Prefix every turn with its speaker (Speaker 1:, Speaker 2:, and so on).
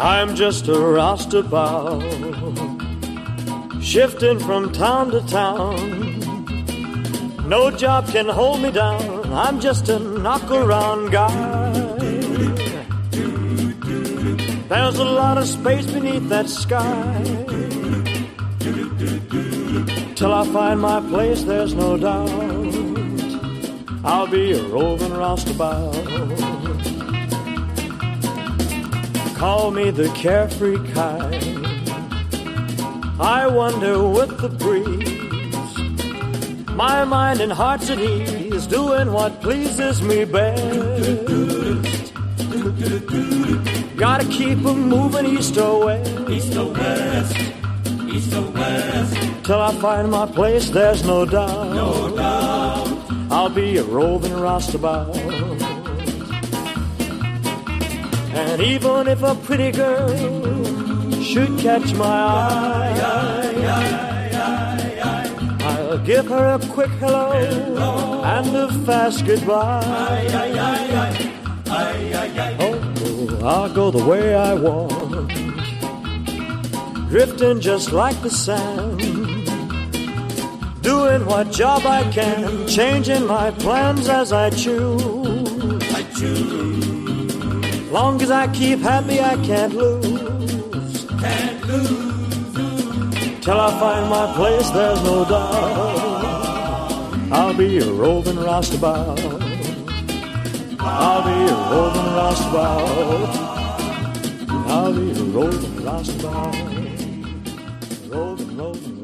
Speaker 1: I'm just a roustabout, shifting from town to town. No job can hold me down. I'm just a knock around guy. There's a lot of space beneath that sky. Till I find my place, there's no doubt. I'll be a roving roustabout. Call me the carefree kind. I wander with the breeze. My mind and heart's at ease, doing what pleases me best. Gotta keep 'em moving east or west.
Speaker 2: East or west, east or west,
Speaker 1: Till I find my place, there's no doubt.
Speaker 2: no doubt.
Speaker 1: I'll be a roving roustabout. And even if a pretty girl should catch my eye, I'll give her a quick hello and a fast goodbye. Oh, I'll go the way I want, drifting just like the sand. Doing what job I can, changing my plans as I choose.
Speaker 2: I choose,
Speaker 1: Long as I keep happy, I can't lose.
Speaker 2: can't lose.
Speaker 1: Till I find my place, there's no doubt. I'll be a roving roustabout. I'll be a roving roustabout. I'll be a roving roustabout. Roving, roving,